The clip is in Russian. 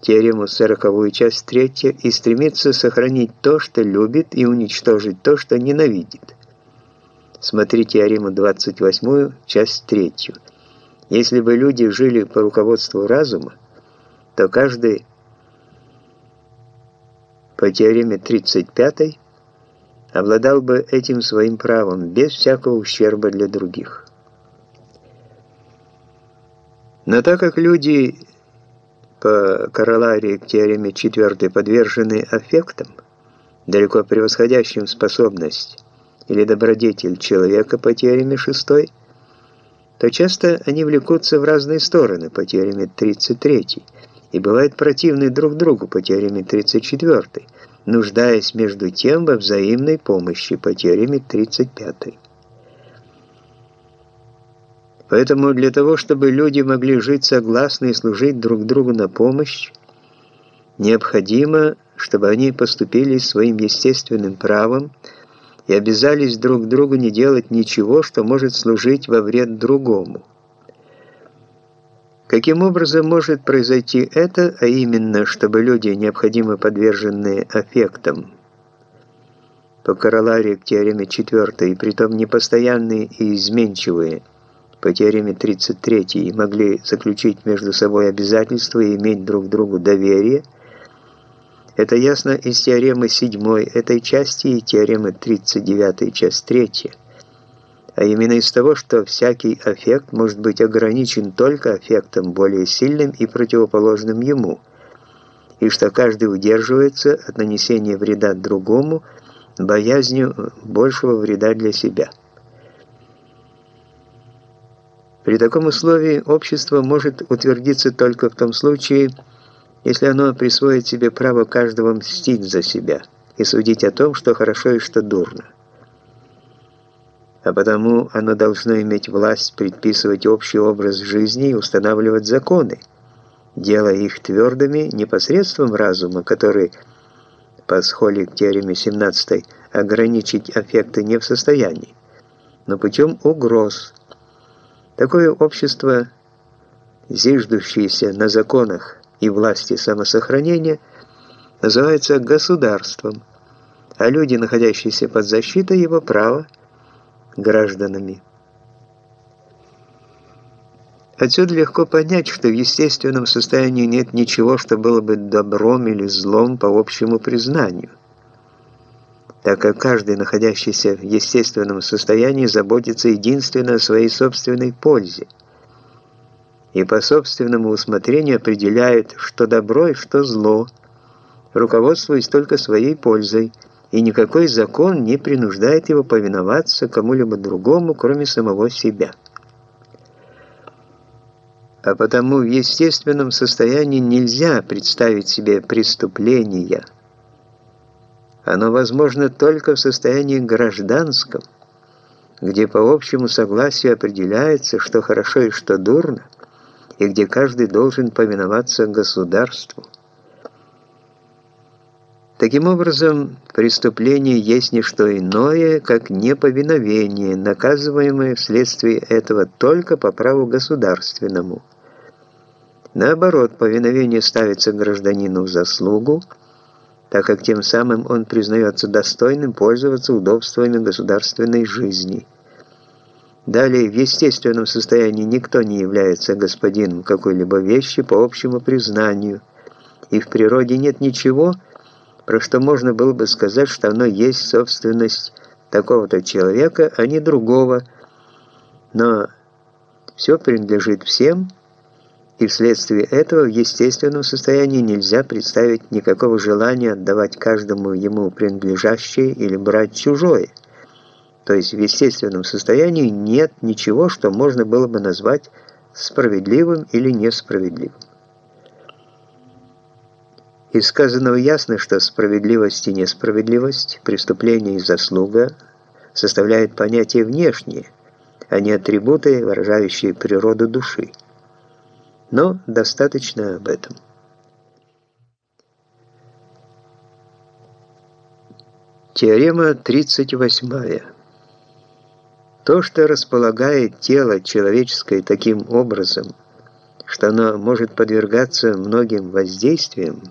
теорему сороковую, часть третья, и стремится сохранить то, что любит, и уничтожить то, что ненавидит. Смотри теорему 28, часть третью. Если бы люди жили по руководству разума, то каждый по теореме 35 обладал бы этим своим правом без всякого ущерба для других. Но так как люди по короларии к теореме 4 подвержены аффектам, далеко превосходящим способность или добродетель человека по теореме 6, то часто они влекутся в разные стороны по теореме 33 и бывают противны друг другу по теореме 34, нуждаясь между тем во взаимной помощи по теореме 35. Поэтому для того, чтобы люди могли жить согласно и служить друг другу на помощь, необходимо, чтобы они поступили своим естественным правом и обязались друг другу не делать ничего, что может служить во вред другому. Каким образом может произойти это, а именно, чтобы люди, необходимо подверженные аффектам, по короларии к теореме 4, и притом непостоянные и изменчивые, по теореме 33 могли заключить между собой обязательства и иметь друг другу доверие, это ясно из теоремы 7 этой части и теоремы 39 часть 3, а именно из того, что всякий аффект может быть ограничен только аффектом более сильным и противоположным ему, и что каждый удерживается от нанесения вреда другому боязнью большего вреда для себя. При таком условии общество может утвердиться только в том случае, если оно присвоит себе право каждого мстить за себя и судить о том, что хорошо и что дурно. А потому оно должно иметь власть предписывать общий образ жизни и устанавливать законы, делая их твердыми непосредством разума, который, по схоле к теореме 17 ограничить аффекты не в состоянии, но путем угроз – Такое общество, зиждущееся на законах и власти самосохранения, называется государством, а люди, находящиеся под защитой его права, гражданами. Отсюда легко понять, что в естественном состоянии нет ничего, что было бы добром или злом по общему признанию так как каждый, находящийся в естественном состоянии, заботится единственно о своей собственной пользе и по собственному усмотрению определяет, что добро и что зло, руководствуясь только своей пользой, и никакой закон не принуждает его повиноваться кому-либо другому, кроме самого себя. А потому в естественном состоянии нельзя представить себе преступления – оно возможно только в состоянии гражданском, где по общему согласию определяется, что хорошо и что дурно, и где каждый должен повиноваться государству. Таким образом, преступление есть не что иное, как неповиновение, наказываемое вследствие этого только по праву государственному. Наоборот, повиновение ставится гражданину в заслугу, так как тем самым он признается достойным пользоваться удобствами государственной жизни. Далее, в естественном состоянии никто не является господином какой-либо вещи по общему признанию, и в природе нет ничего, про что можно было бы сказать, что оно есть собственность такого-то человека, а не другого, но все принадлежит всем, и вследствие этого в естественном состоянии нельзя представить никакого желания отдавать каждому ему принадлежащее или брать чужое. То есть в естественном состоянии нет ничего, что можно было бы назвать справедливым или несправедливым. Из сказанного ясно, что справедливость и несправедливость, преступление и заслуга составляют понятия внешние, а не атрибуты, выражающие природу души. Но достаточно об этом. Теорема 38. То, что располагает тело человеческое таким образом, что оно может подвергаться многим воздействиям,